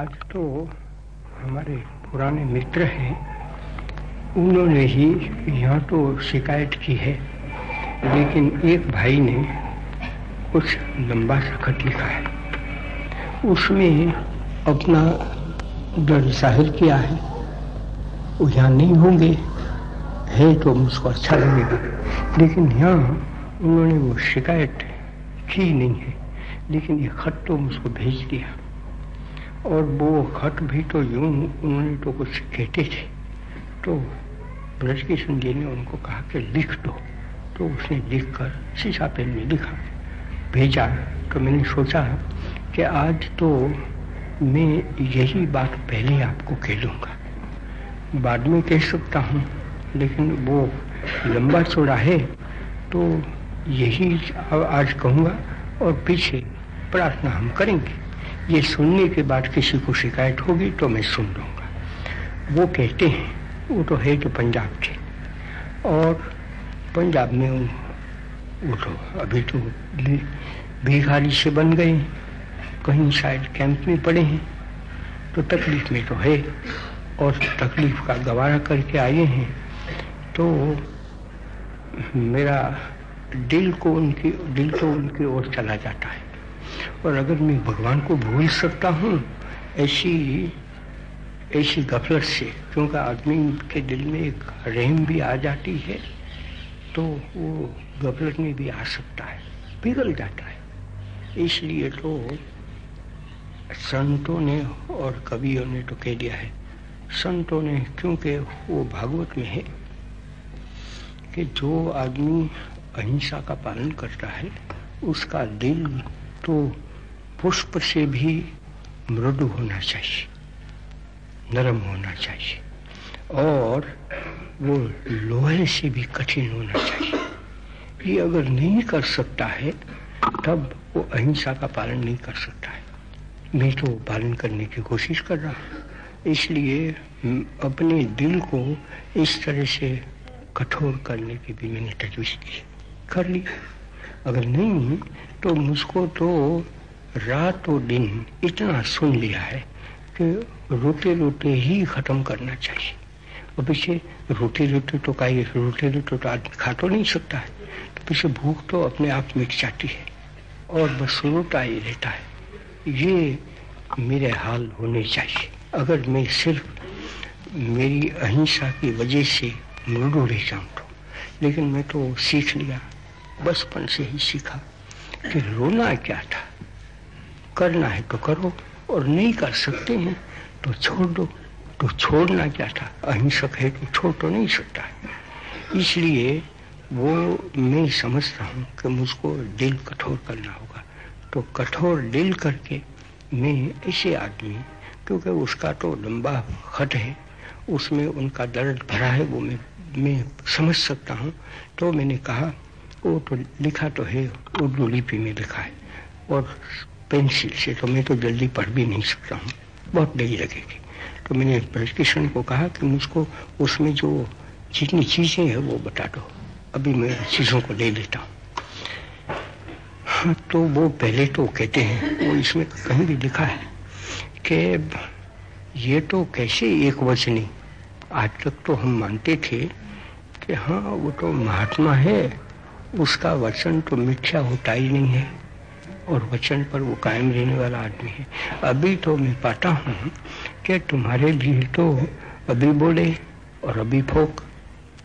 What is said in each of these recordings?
आज तो हमारे पुराने मित्र हैं। उन्होंने ही यहाँ तो शिकायत की है। लेकिन एक भाई ने कुछ लंबा सा खत लिखा है। उसमें अपना दर्द ज़ाहिर किया है। वो यहाँ नहीं होंगे। है तो मुझको अच्छा लगेगा। लेकिन यहाँ उन्होंने वो शिकायत की नहीं है। लेकिन ये खत तो मुझको भेज दिया। और वो खत भी तो यूँ, उन्होंने तो कुछ कहते थे। तो ब्रज किशन जी ने उनको कहा कि लिख दो। तो उसने लिख कर शीशा पेन में लिखा, भेजा। तो मैंने सोचा कि आज तो मैं यही बात पहले आपको कह लूँगा। बाद में कह सकता हूँ, लेकिन वो लंबा चौड़ा है तो यही आज कहूँगा और पीछे प्रार्थना हम करेंगे। ये सुनने के बाद किसी को शिकायत होगी तो मैं सुन लूँगा। वो कहते हैं, वो तो है जो पंजाब के। और पंजाब में वो तो अभी तो भिखारी से बन गए कहीं शायद कैंप में पड़े हैं। तो तकलीफ़ में तो है। और तकलीफ़ का गवारा करके आए हैं। तो मेरा दिल को उनकी दिल तो उनकी ओर चला जाता है। और अगर मैं भगवान को भूल सकता हूँ, ऐसी ऐसी गफलत से, क्योंकि आदमी के दिल में एक रहम भी आ जाती है तो वो गफलत में भी आ सकता है, पिघल जाता है। इसलिए तो संतों ने और कवियों ने तो कह दिया है, संतों ने, क्योंकि वो भागवत में है, कि जो आदमी अहिंसा का पालन करता है, उसका दिल तो पुष्प से भी मृदु होना चाहिए, नरम होना चाहिए, और वो लोहे से भी कठिन होना चाहिए। ये अगर नहीं कर सकता है, तब वो अहिंसा का पालन नहीं कर सकता है। मैं तो पालन करने की कोशिश कर रहा हूँ, इसलिए अपने दिल को इस तरह से कठोर करने की भी मैंने तजवीज की। कर लिया अगर नहीं तो मुझको तो रात और दिन इतना सुन लिया है कि रोते रोते ही खत्म करना चाहिए। और पीछे रोते रोते तो का रोते रोते तो आदमी खा तो नहीं सकता है। तो पीछे भूख तो अपने आप मिट जाती है और बस रोता ही रहता है। ये मेरे हाल होने चाहिए। अगर मैं सिर्फ़ मेरी अहिंसा की वजह से मृदु रह जाऊँ तो। लेकिन मैं तो सीख लिया, बचपन से ही सीखा कि रोना क्या था। करना है तो करो, और नहीं कर सकते हैं तो छोड़ दो। तो छोड़ना क्या था? अहिंसक है तो छोड़ तो नहीं सकता है। इसलिए वो मैं समझता हूँ कि मुझको दिल कठोर करना होगा। तो कठोर दिल करके मैं ऐसे आदमी, क्योंकि उसका तो लंबा खत है, उसमें उनका दर्द भरा है, वो मैं मैं समझ सकता हूँ। तो मैंने कहा, वो तो लिखा तो है, उर्दू लिपि में लिखा है, और पेंसिल से तो मैं तो जल्दी पढ़ भी नहीं सकता हूँ। बहुत देरी लगेगी। तो मैंने प्रशिक्षण को कहा कि मुझको उसमें जो जितनी चीज़ें हैं वो बता दो। अभी मैं चीज़ों को ले लेता हूँ। हाँ, तो वो पहले तो कहते हैं वो इसमें कहीं भी लिखा है कि ये तो कैसे एक वचनी। आज तक तो हम मानते थे कि हाँ वो तो महात्मा है उसका वचन तो मिथ्या होता ही नहीं है। और वचन पर वो कायम रहने वाला आदमी है। अभी तो मैं पाता हूँ कि तुम्हारे लिए तो अभी बोले और अभी फोक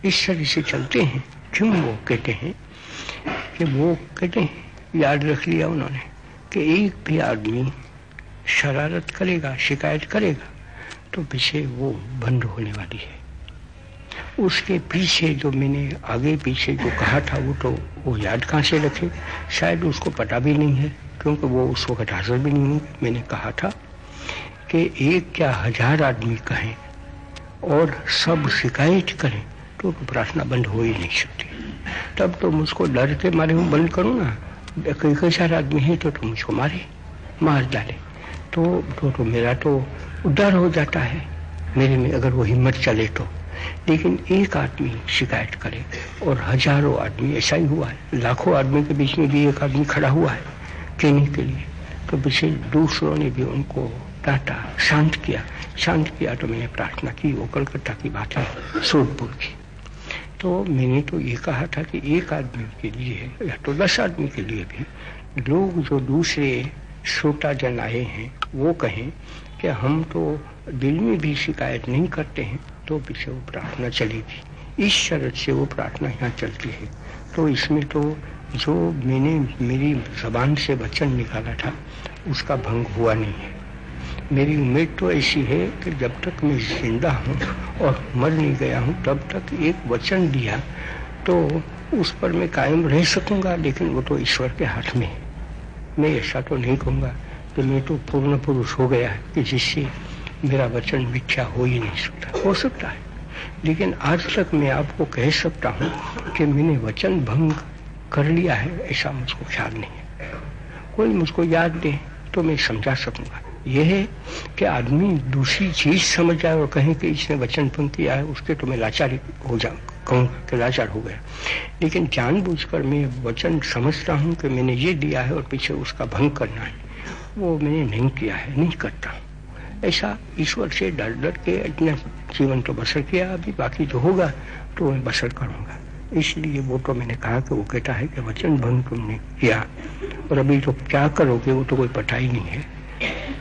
इस तरह से चलते हैं। क्यों वो कहते हैं? कि वो कहते हैं, याद रख लिया उन्होंने कि एक भी आदमी शरारत करेगा, शिकायत करेगा तो पीछे वो बंद होने वाली है। उसके पीछे जो मैंने आगे पीछे जो कहा था वो तो वो याद कहाँ से रखे? शायद उसको पता भी नहीं है क्योंकि वो उस वक्त हाजिर भी नहीं हुई मैंने कहा था कि एक क्या हज़ार आदमी कहें और सब शिकायत करें तो, तो प्रार्थना बंद हो ही नहीं सकती। तब तो मुझको डर के मारे हूँ बंद करूँ ना? कई हज़ार आदमी है तो, तो मुझको मारे मार डाले। तो, तो तो मेरा तो डर हो जाता है। मेरे में अगर वो हिम्मत चले तो। लेकिन एक आदमी शिकायत करे और हज़ारों आदमी, ऐसा ही हुआ है। लाखों आदमी के बीच में भी एक आदमी खड़ा हुआ है कहने के लिए। तो पीछे दूसरों ने भी उनको डांटा, शांत किया। शांत किया तो मैंने प्रार्थना की, वो कलकत्ता की बात है सोदपुर की। तो मैंने तो ये कहा था कि एक आदमी के लिए या तो दस आदमी के लिए भी लोग जो दूसरे श्रोता जन आए हैं, वो कहें कि हम तो दिल में भी शिकायत नहीं करते हैं। तो पीछे वो प्रार्थना चलेगी इस शरत से वो प्रार्थना यहाँ चलती है। तो इसमें तो जो मैंने मेरी जबान से वचन निकाला था, उसका भंग हुआ नहीं है। मेरी उम्मीद तो ऐसी है कि जब तक मैं ज़िंदा हूँ और मर नहीं गया हूँ, तब तक एक वचन दिया तो उस पर मैं कायम रह सकूँगा, लेकिन वो तो ईश्वर के हाथ में है। मैं ऐसा तो नहीं कहूँगा कि मैं तो पूर्ण पुरुष हो गया कि जिससे मेरा वचन मिथ्या हो ही नहीं सकता। हो सकता है। लेकिन आज तक मैं आपको कह सकता हूँ कि मैंने वचन भंग कर लिया है, ऐसा मुझको ख्याल नहीं है। कोई मुझको याद दे तो मैं समझा सकूँगा। यह है कि आदमी दूसरी चीज़ समझ जाए और कहे कि इसने वचन भंग किया है, उसके तो मैं लाचारी हो जाऊँ कहूँ कि लाचार हो गया। लेकिन जानबूझकर मैं वचन समझता हूँ कि मैंने ये दिया है और पीछे उसका भंग करना है। वो मैंने नहीं किया है, नहीं करता। ऐसा ईश्वर से डर डर के इतना जीवन तो बसर किया, अभी बाकी जो होगा तो मैं बसर करूँगा। इसलिए वो तो मैंने कहा कि वो कहता है कि वचन भंग तुमने किया। और अभी तो क्या करोगे, वो तो कोई पता ही नहीं है।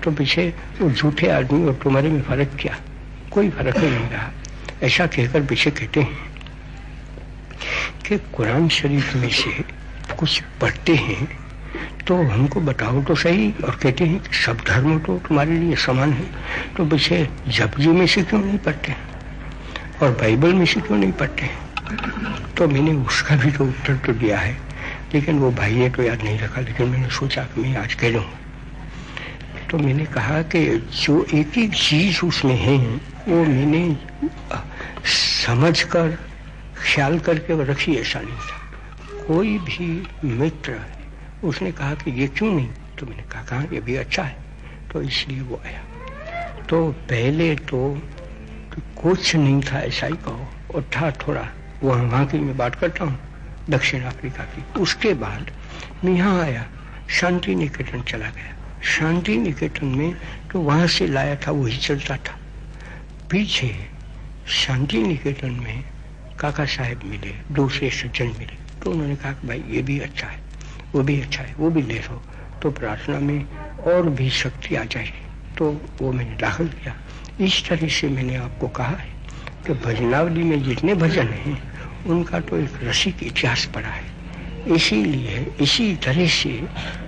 तो पीछे वो झूठे आदमी और तुम्हारे में फ़र्क क्या? कोई फ़र्क ही नहीं रहा। ऐसा कहकर पीछे कहते हैं कि कुरान शरीफ में से कुछ पढ़ते हैं तो हमको बताओ तो सही और कहते हैं सब धर्म तो तुम्हारे लिए समान है। तो पीछे जबजी में से क्यों नहीं पढ़ते? और बाइबल में से क्यों नहीं पढ़ते? तो मैंने उसका भी तो उत्तर तो दिया है। लेकिन वो भाई ने तो याद नहीं रखा, लेकिन मैंने सोचा कि मैं आज कह लूँगा तो मैंने कहा कि जो एक एक चीज़ उसमें है, वो मैंने समझ कर, ख्याल करके रखी, ऐसा नहीं था। कोई भी मित्र उसने कहा कि ये क्यों नहीं? तो मैंने कहा कहा ये भी अच्छा है। तो इसलिए वो आया। तो पहले तो, तो कुछ नहीं था ऐसा ही कहो। और था थोड़ा वहाँ वहाँ की मैं बात करता हूँ दक्षिण अफ्रीका की। उसके बाद मैं यहाँ आया शांति निकेतन चला गया। शांति निकेतन में तो वहाँ से लाया था वही चलता था। पीछे शांति निकेतन में काका साहेब मिले दूसरे सज्जन मिले। तो उन्होंने कहा कि भाई ये भी अच्छा है। वो भी अच्छा है वो भी ले लो तो प्रार्थना में और भी शक्ति आ जाएगी। तो वो मैंने दाखिल किया। इस तरह से मैंने आपको कहा है कि भजनावली में जितने भजन हैं उनका तो एक रसिक इतिहास पड़ा है। इसीलिए इसी तरह से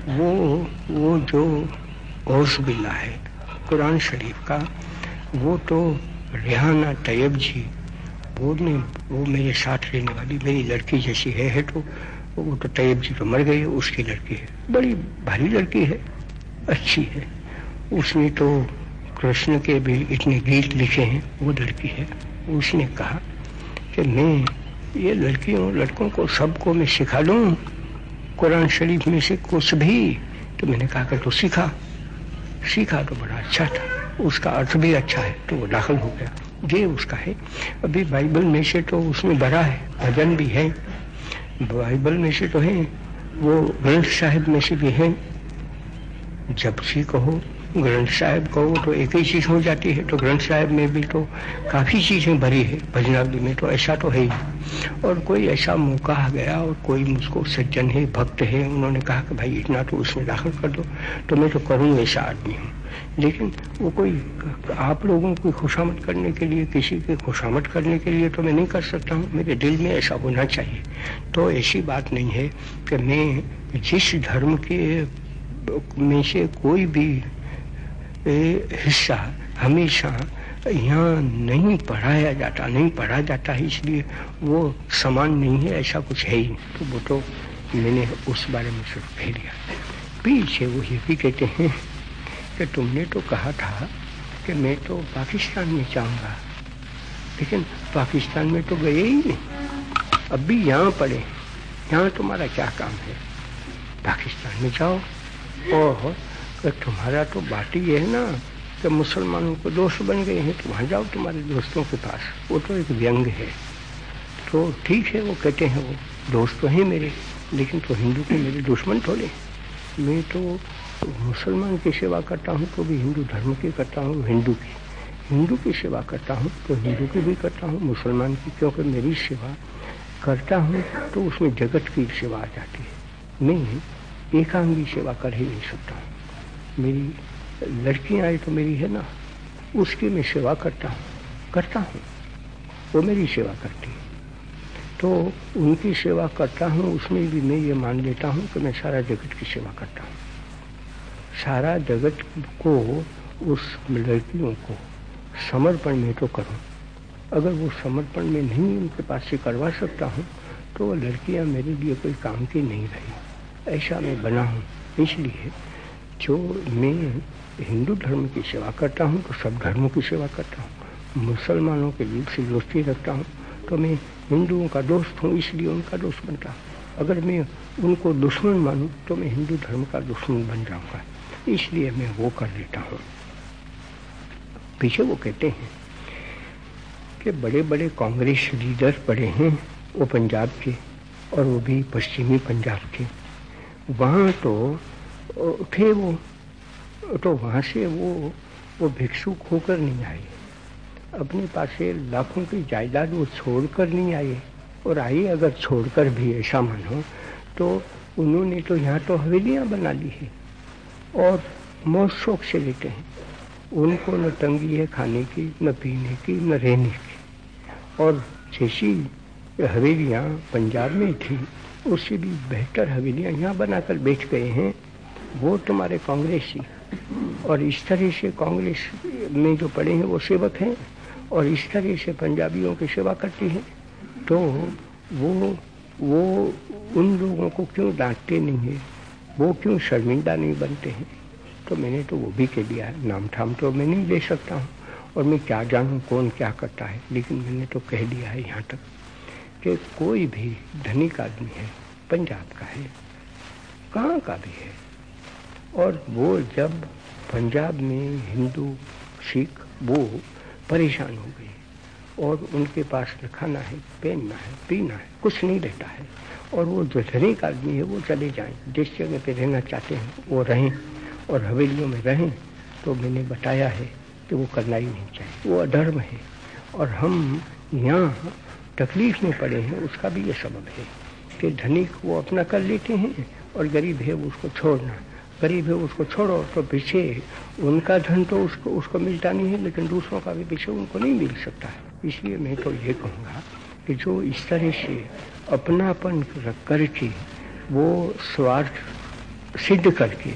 वो वो जो ओस बिल्ला है कुरान शरीफ का वो तो रिहाना तैयब जी वो नहीं वो मेरे साथ रहने वाली मेरी लड़की जैसी है, है तो वो तो तैयब जी तो मर गई, उसकी लड़की है। बड़ी भारी लड़की है, अच्छी है। उसने तो कृष्ण के भी इतने गीत लिखे हैं, वो लड़की है। उसने कहा कि मैं ये लड़कियों, लड़कों को सबको मैं सिखा दूँ, कुरान शरीफ में से कुछ भी। तो मैंने कहा कि तो सीखा सीखा तो बड़ा अच्छा था। उसका अर्थ भी अच्छा है तो वो दाखिल हो गया। ये उसका है। अभी बाइबल में से तो उसमें भरा है, भजन भी है। बाइबल में से तो है वो ग्रंथ साहिब में से भी है। जब सी कहो, ग्रंथ साहिब कहो तो एक ही चीज़ हो जाती है। तो ग्रंथ साहिब में भी तो काफ़ी चीज़ें भरी है। भजनावली में तो ऐसा तो है ही। और कोई ऐसा मौका आ गया, और कोई मुझको सज्जन है, भक्त है, उन्होंने कहा कि भाई, इतना तो उसमें दाखिल कर दो। तो मैं तो करूँ ऐसा आदमी हूँ। लेकिन वो कोई, आप लोगों की खुशामद करने के लिए, किसी की खुशामद करने के लिए तो मैं नहीं कर सकता हूँ। मेरे दिल में ऐसा होना चाहिए। तो ऐसी बात नहीं है कि मैं जिस धर्म के, में से कोई भी हिस्सा हमेशा यहाँ नहीं पढ़ाया जाता, नहीं पढ़ा जाता है, इसलिए वो समान नहीं है, ऐसा कुछ है ही तो वो तो मैंने उस बारे में सिर्फ़ कह दिया। पीछे वो ये भी कहते हैं कि तुमने तो कहा था कि मैं तो पाकिस्तान में जाऊँगा। लेकिन पाकिस्तान में तो गए ही नहीं। अब भी यहाँ पड़े। यहाँ तुम्हारा क्या काम है? पाकिस्तान में जाओ। और तुम्हारा तो बात ही है ना कि मुसलमानों को दोस्त बन गए हैं। तो वहाँ जाओ तुम्हारे दोस्तों के पास। वो तो एक व्यंग है। तो ठीक है, वो कहते हैं, वो दोस्त तो हैं मेरे, लेकिन तो हिंदू को मेरे दुश्मन थोड़े। मैं तो मुसलमान की सेवा करता हूँ तो भी हिंदू धर्म की करता हूँ, हिंदू की। हिंदू की सेवा करता हूँ तो हिंदू की भी करता हूँ, मुसलमान की क्योंकि मेरी सेवा करता हूँ तो उसमें जगत की सेवा आ जाती है। मैं एकांगी सेवा कर ही नहीं सकता। मेरी लड़कियाँ आई तो मेरी है ना, उसकी मैं सेवा करता हूँ करता हूँ, वो मेरी सेवा करती है। तो उनकी सेवा करता हूँ, उसमें भी मैं ये मान लेता हूँ कि मैं सारा जगत की सेवा करता हूँ। सारा जगत को, उस लड़कियों को समर्पण में तो करूँ। अगर वो समर्पण में नहीं उनके पास से करवा सकता हूँ तो लड़कियाँ मेरे लिए कोई काम की नहीं रही। ऐसा मैं बना हूँ। इसलिए जो मैं हिंदू धर्म की सेवा करता हूँ तो सब धर्मों की सेवा करता हूँ। मुसलमानों के बीच से दोस्ती रखता हूँ तो मैं हिंदुओं का दोस्त हूँ, इसलिए उनका दोस्त बनता हूँ। अगर मैं उनको दुश्मन मानूँ तो मैं हिंदू धर्म का दुश्मन बन जाऊँगा। इसलिए मैं वो कर लेता हूँ। पीछे वो कहते हैं कि बड़े बड़े कांग्रेस लीडर पड़े हैं, वो पंजाब के और वो भी पश्चिमी पंजाब के। वहाँ तो थे वो तो वहाँ से वो वो भिक्षुक होकर नहीं आए। अपने पास से लाखों की जायदाद वो छोड़कर नहीं आए। और आए अगर छोड़कर भी ऐसा मानो तो उन्होंने तो यहाँ तो हवेलियाँ बना ली है। और मौत शौक से लेते हैं। उनको न तंगी है खाने की, न पीने की, न रहने की। और जैसी हवेलियाँ पंजाब में थी, उससे भी बेहतर हवेलियाँ यहाँ बनाकर बेच गए हैं। वो तुम्हारे कांग्रेसी और इस तरह से कांग्रेस में जो पड़े हैं, वो सेवक हैं। और इस तरह से पंजाबियों की सेवा करती हैं। तो वो वो उन लोगों को क्यों डांटते नहीं है? वो क्यों शर्मिंदा नहीं बनते हैं? तो मैंने तो वो भी कह दिया नाम ठाम तो मैं नहीं ले सकता हूँ। और मैं क्या जानूँ, कौन क्या करता है? लेकिन मैंने तो कह दिया है यहाँ तक कि कोई भी धनिक आदमी है, पंजाब का है, कहाँ का भी है? और वो जब पंजाब में हिंदू, सिख, वो परेशान हो गए। और उनके पास खाना है, पहनना है, पीना है, कुछ नहीं रहता है। और वो जो धनिक आदमी है, वो चले जाएँ। जिस जगह पे रहना चाहते हैं, वो रहें और हवेलियों में रहें। तो मैंने बताया है कि वो करना ही नहीं चाहिए वो अधर्म है और हम यहाँ तकलीफ़ में पड़े हैं, उसका भी ये सबब है कि धनिक वो अपना कर लेते हैं और गरीब है उसको छोड़ना। गरीब है, उसको छोड़ो तो पीछे उनका धन तो उसको उसको मिलता नहीं है, लेकिन दूसरों का भी पीछे उनको नहीं मिल सकता है। इसलिए मैं तो ये कहूँगा कि जो इस तरह से अपनापन करके वो स्वार्थ सिद्ध करके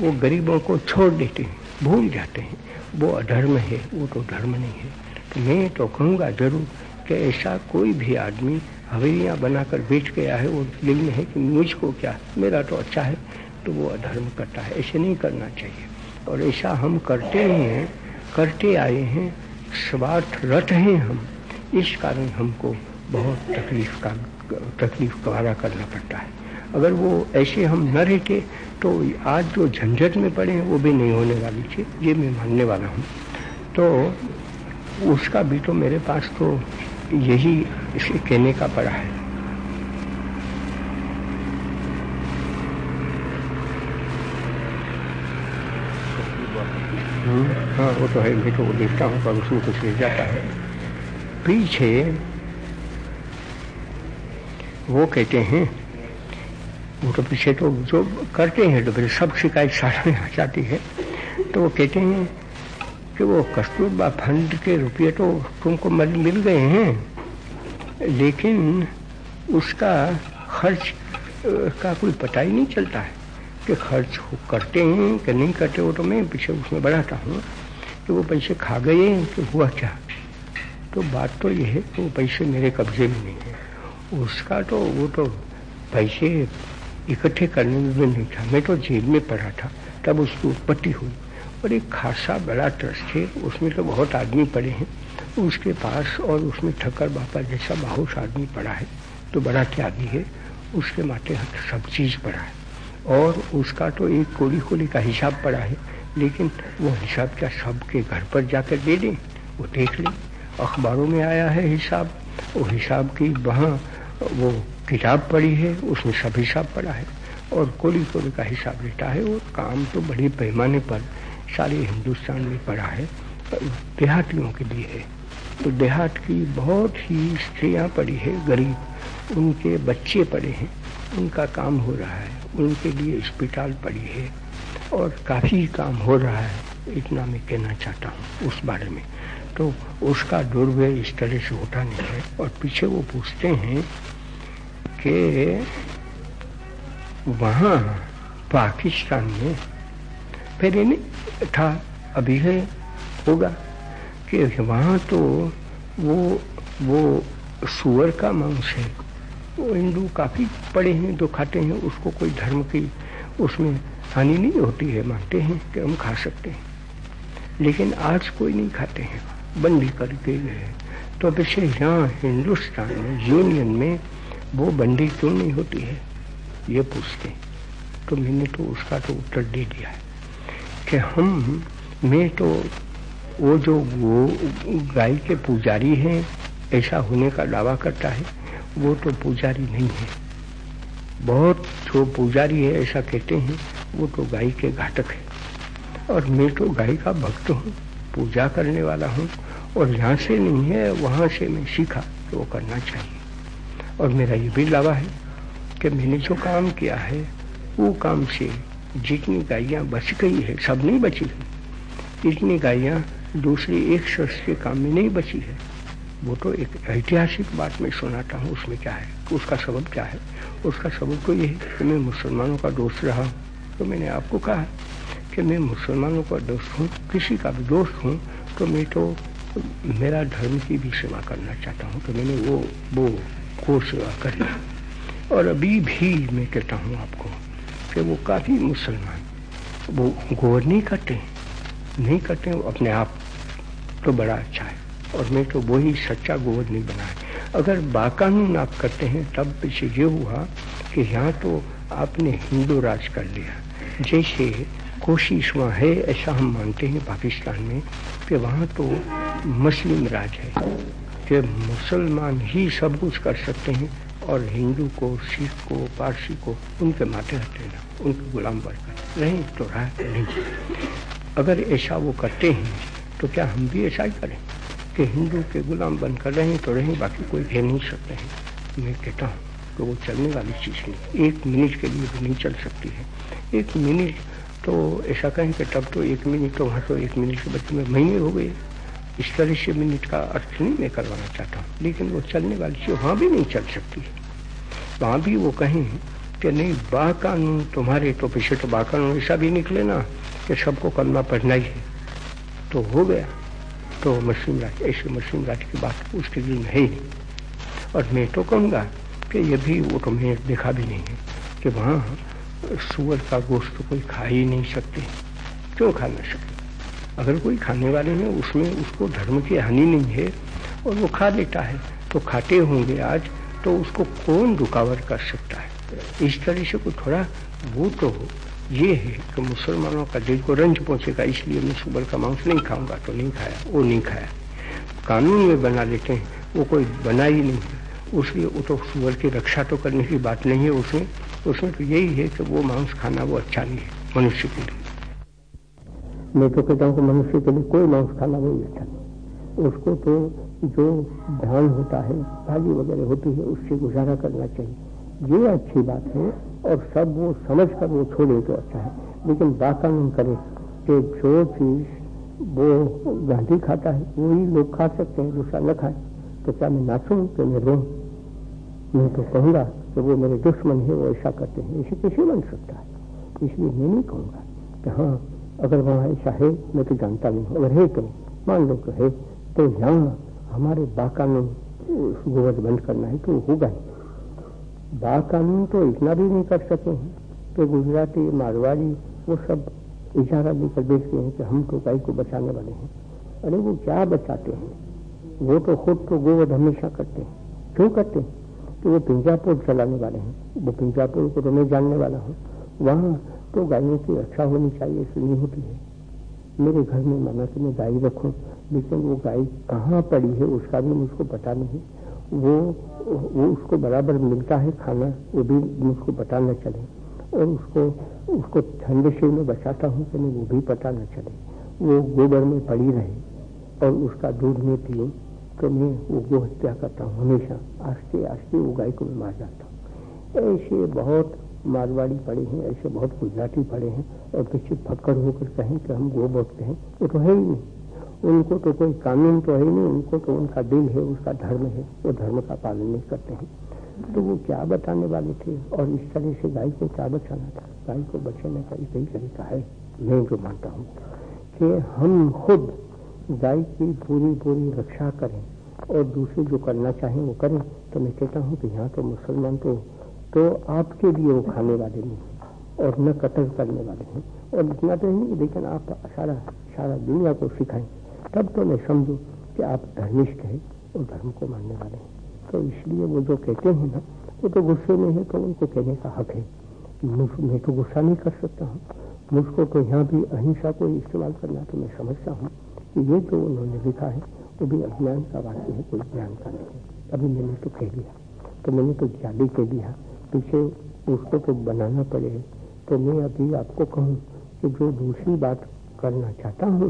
वो गरीबों को छोड़ देते हैं, भूल जाते हैं। वो अधर्म है, वो तो धर्म नहीं है। तो मैं तो कहूँगा ज़रूर कि ऐसा कोई भी आदमी हवेलियाँ बनाकर बेच गया है, वो दिल में है कि मुझको क्या, मेरा तो अच्छा है। तो वो अधर्म करता है, ऐसे नहीं करना चाहिए। और ऐसा हम करते ही हैं करते आए हैं, स्वार्थ रथ हैं हम। इस कारण हमको बहुत तकलीफ़ का, तकलीफ़ गवारा करना पड़ता है। अगर वो ऐसे हम न रहते तो आज जो झंझट में पड़े हैं, वो भी नहीं होने वाली थी, ये मैं मानने वाला हूँ। तो उसका भी तो मेरे पास तो यही कहने का पड़ा है। हाँ वो तो है मैं तो वो देखता हूँ, पर उसमें कुछ रह जाता है। पीछे वो कहते हैं, वो तो पीछे तो जो करते हैं तो फिर सब शिकायत सामने आ जाती है। तो वो कहते हैं कि वो कस्तूरबा फंड के रुपये तो तुमको मिल गए हैं, लेकिन उसका खर्च का कोई पता ही नहीं चलता है। कि खर्च करते हैं कि नहीं करते वो तो मैं पीछे उसमें बढ़ाता हूँ कि वो पैसे खा गए हैं कि हुआ क्या। तो बात तो ये है कि वो पैसे मेरे कब्जे में नहीं है। उसका तो वो तो पैसे इकट्ठे करने में भी नहीं था। मैं तो जेल में पड़ा था, तब उसकी उत्पत्ति हुई। और एक खासा बड़ा ट्रस्ट है, उसमें तो बहुत आदमी पड़े हैं। उसके पास और उसमें ठक्कर बापा जैसा बहुत आदमी पड़ा है तो बड़ा त्यागी है, उसके माथे सब चीज़ पड़ा है। और उसका तो एक कोड़ी कोड़ी का हिसाब पड़ा है, लेकिन वो हिसाब क्या सबके घर पर जाकर दे दें? वो देख लें। अखबारों में आया है हिसाब। वो हिसाब की वहाँ वो किताब पढ़ी है उसमें सब हिसाब पढ़ा है। और कोली कोली का हिसाब लेता है। और काम तो बड़े पैमाने पर सारे हिंदुस्तान में पड़ा है, देहातियों के लिए है। तो देहात की बहुत ही स्त्रियाँ पड़ी है, गरीब। उनके बच्चे पड़े हैं। उनका काम हो रहा है, उनके लिए अस्पताल पड़ी है और काफ़ी काम हो रहा है, इतना मैं कहना चाहता हूँ उस बारे में। तो उसका दुर्व्यय इस तरह से होता नहीं है और पीछे वो पूछते हैं कि वहाँ पाकिस्तान में फिर नहीं था, अभी है, होगा कि वहाँ तो वो वो सुअर का मांस है। वो हिंदू काफ़ी पड़े हैं, जो खाते हैं, उसको कोई धर्म की उसमें हानि नहीं होती है। मानते हैं कि हम खा सकते हैं। लेकिन आज कोई नहीं खाते हैं। बंदी करके गए तो वैसे यहाँ हिंदुस्तान में, यूनियन में वो बंदी क्यों नहीं होती है? ये पूछते तो मैंने तो उसका तो उत्तर दे दिया है कि हम, मैं तो वो जो वो गाय के पुजारी हैं, ऐसा होने का दावा करता है। वो तो पुजारी नहीं है। बहुत जो पुजारी है, ऐसा कहते हैं, वो तो गाय के घातक है। और मैं तो गाय का भक्त हूँ, पूजा करने वाला हूँ, और यहाँ से नहीं है, वहाँ से मैं सीखा तो वो करना चाहिए। और मेरा ये भी दावा है कि मैंने जो काम किया है, वो काम से जितनी गायियाँ बच गई है, सब नहीं बची है। इतनी गायियाँ दूसरी एक शख्स के काम में नहीं बची है। वो तो एक ऐतिहासिक बात मैं सुनाता हूँ, उसमें क्या है? उसका सबब क्या है? उसका सबब तो ये है कि मैं मुसलमानों का दोस्त रहा तो मैंने आपको कहा कि मैं मुसलमानों का दोस्त हूँ, किसी का भी दोस्त हूँ तो मैं तो मेरा धर्म की भी सेवा करना चाहता हूँ। तो मैंने वो वो को सेवा करी। और अभी भी मैं कहता हूँ आपको कि वो काफ़ी मुसलमान, वो गौर नहीं करते नहीं करते, वो अपने आप तो बड़ा अच्छा है। और मैं तो वही सच्चा गोवर नहीं बना है। अगर बाकानून आप करते हैं, तब पीछे ये हुआ कि यहाँ तो आपने हिंदू राज कर लिया। जैसे कोशिश वहाँ है, ऐसा हम मानते हैं पाकिस्तान में कि वहाँ तो मुस्लिम राज है। कि मुसलमान ही सब कुछ कर सकते हैं और हिंदू को, सिख को, पारसी को उनके माथे हटे ना उनके गुलाम बनकर नहीं तो रहा नहीं। अगर ऐसा वो करते हैं तो क्या हम भी ऐसा ही करें? कि हिंदू के गुलाम बनकर रहें तो रहें, बाकी कोई कह नहीं सकते हैं। मैं कहता हूँ कि वो चलने वाली चीज़ नहीं। एक मिनट के लिए भी नहीं चल सकती है। एक मिनट तो ऐसा कहें कि तब तो एक मिनट तो वहाँ तो एक मिनट के बच्चे में महीने हो गए। इस तरह से मिनट का अर्थ नहीं मैं करवाना चाहता हूँ। लेकिन वो चलने वाली चीज़ वहाँ भी नहीं चल सकती है। वहाँ भी वो कहें कि नहीं बा कानून तुम्हारे तो पीछे तो बा कानून ऐसा भी निकले ना कि सबको कलमा पढ़ना ही है। तो हो गया। तो मुस्लिम राज ऐसे मुस्लिम राज की बात उसके दिल में है। ही नहीं और मैं तो कहूँगा कि ये भी वो तो मैं देखा भी नहीं है कि वहाँ सुअर का गोश्त तो कोई खा ही नहीं सकते। क्यों खा ना सकते अगर कोई खाने वाले हैं, उसमें उसको धर्म की हानि नहीं है और वो खा लेता है तो खाते होंगे आज तो उसको कौन रुकावट कर सकता है? इस तरह से कोई थोड़ा वो तो ये है कि मुसलमानों का दिल को रंज पहुंचेगा, इसलिए मैं सुबह का मांस नहीं खाऊँगा तो नहीं खाया, वो नहीं खाया। कानून में बना लेते हैं, वो कोई बना ही नहीं उसलिए वो तो सुअर की रक्षा तो करने की बात नहीं है उसमें उसमें तो यही है कि वो मांस खाना, वो अच्छा नहीं है, मनुष्य के लिए। मैं तो कहता हूँ मनुष्य के लिए कोई मांस खाना वही अच्छा नहीं उसको तो जो ध्यान होता है, भाजी वगैरह होती है, उससे गुजारा करना चाहिए। ये अच्छी बात है और सब वो समझ कर वो छोड़े तो अच्छा है। लेकिन बाकानून करे कि जो चीज़ वो गांधी खाता है, वही लोग खा सकते हैं, दूसरा न खाए। तो क्या मैं नाचूं कि मैं रो मैं तो कहूँगा कि वो मेरे दुश्मन है, वो ऐसा करते हैं। ऐसे कैसे बन सकता है। इसलिए मैं नहीं कहूँगा कि हाँ अगर वहाँ ऐसा है, मैं तो जानता नहीं अगर है तो मान लो कि है तो यहाँ हमारे बाकानून गोवध बंद करना है तो होगा ही। बाकानून तो इतना भी नहीं कर सके हैं तो गुजराती मारवाड़ी वो सब इशारा देकर देखते हैं कि हम तो गाय को बचाने वाले हैं। अरे वो क्या बचाते हैं? वो तो खुद तो गोवध हमेशा करते हैं। क्यों करते हैं? तो वो पिंजापुर चलाने वाले हैं। वो पिंजापुर को तो मैं जानने वाला हूँ। वहाँ तो गायों की रक्षा होनी चाहिए नहीं होती है। मेरे घर में माना कि मैं गाय रखूँ, लेकिन वो गाय कहाँ पड़ी है, उसका भी मुझको पता नहीं। वो वो उसको बराबर मिलता है खाना, वो भी मुझको पता न चले। और उसको उसको ठंडे से में बचाता हूँ कि नहीं, वो भी पता न चले। वो गोबर में पड़ी रहे और उसका दूध में पिए तो मैं वो गो हत्या करता हूँ हमेशा। आस्ते आस्ते वो गाय को मैं मार जाता हूँ। ऐसे बहुत मारवाड़ी पड़े हैं, ऐसे बहुत गुजराती पड़े हैं और पीछे फक्कर होकर कहें कि हम गो भक्त हैं, वो तो है ही नहीं। उनको तो कोई कानून तो है नहीं, उनको तो उनका दिल है, उसका धर्म है, वो धर्म का पालन नहीं करते हैं। तो वो क्या बताने वाले थे? और इस तरह से गाय को क्या बचाना था? गाय को बचाने का एक ही तरीका है, मैं जो मानता हूँ, कि हम खुद गाय की पूरी पूरी रक्षा करें और दूसरे जो करना चाहें वो करें। तो मैं कहता हूँ कि यहाँ तो मुसलमान तो तो आपके लिए वो खाने वाले नहीं और न कतल करने वाले हैं। और इतना तो नहीं लेकिन आप सारा सारा दुनिया को सिखाएँ। तब तो मैं समझू कि आप धर्मिष्ठ हैं और धर्म को मानने वाले हैं। तो इसलिए वो जो कहते हैं ना, वो तो गुस्से में है तो उनको कहने का हक है मैं तो गुस्सा नहीं कर सकता हूँ। मुझको तो यहाँ भी अहिंसा को इस्तेमाल करना तो मैं समझता हूँ कि ये जो उन्होंने लिखा है, वो भी अज्ञान का वाक्य है, कोई ज्ञान का नहीं है। अभी मैंने तो कह दिया। तो मैंने तो जाली कह दिया। पीछे उसको तो बनाना पड़े। तो मैं अभी आपको कहूँ कि जो दूसरी बात करना चाहता हूँ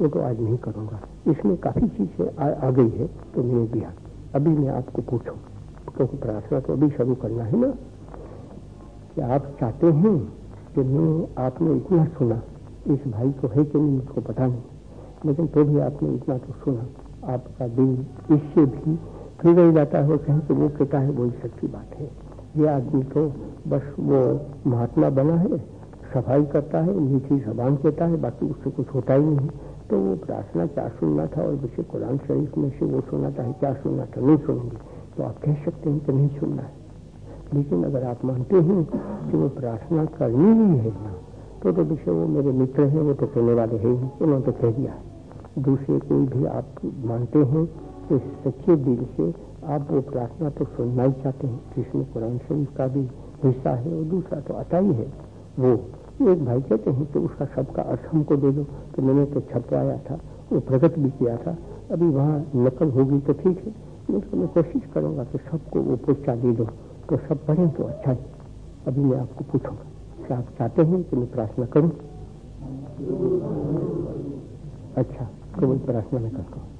वो तो आज नहीं करूँगा। इसमें काफ़ी चीज़ें आ, आ गई है तो मैंने दिया। अभी मैं आपको पूछूँ क्योंकि प्रार्थना तो अभी शुरू करना है ना। कि आप चाहते हैं कि मैं आपने इतना सुना इस भाई को है कि नहीं मुझको पता नहीं। लेकिन तो भी आपने इतना तो सुना आपका दिल इससे भी रह जाता है कहीं कि वो कहता है वही सच्ची बात है। ये आदमी तो बस वो महात्मा बना है सफ़ाई करता है मीठी जबान कहता है, बाकी उससे कुछ होता ही नहीं। तो वो प्रार्थना, क्या सुनना था? और मुझे कुरान शरीफ में से वो सुनना था क्या सुनना था? नहीं सुनेंगे। तो आप कह सकते हैं कि नहीं सुनना है। लेकिन अगर आप मानते हैं कि वो प्रार्थना करनी ही है ना तो तो विषय वो मेरे मित्र हैं, वो तो कहने वाले हैं ही, उन्होंने तो कह दिया दूसरे कोई भी आप मानते हैं कि सच्चे दिल से आप वो प्रार्थना तो सुनना ही चाहते हैं। जिसमें कुरान शरीफ का भी हिस्सा है और दूसरा तो आता ही है। वो एक भाई कहते हैं कि उसका सबका अर्थ हमको दे दो। तो मैंने तो छपवाया था, वो प्रकट भी किया था। अभी वहाँ नकल होगी तो ठीक है। मैं तो मैं कोशिश करूँगा कि सबको वो पुस्ता दे दो। तो सब पढ़ें तो अच्छा है। अभी मैं आपको पूछूँगा कि आप चाहते हैं कि मैं प्रार्थना करूँ? अच्छा तो प्रार्थना मैं करता हूँ।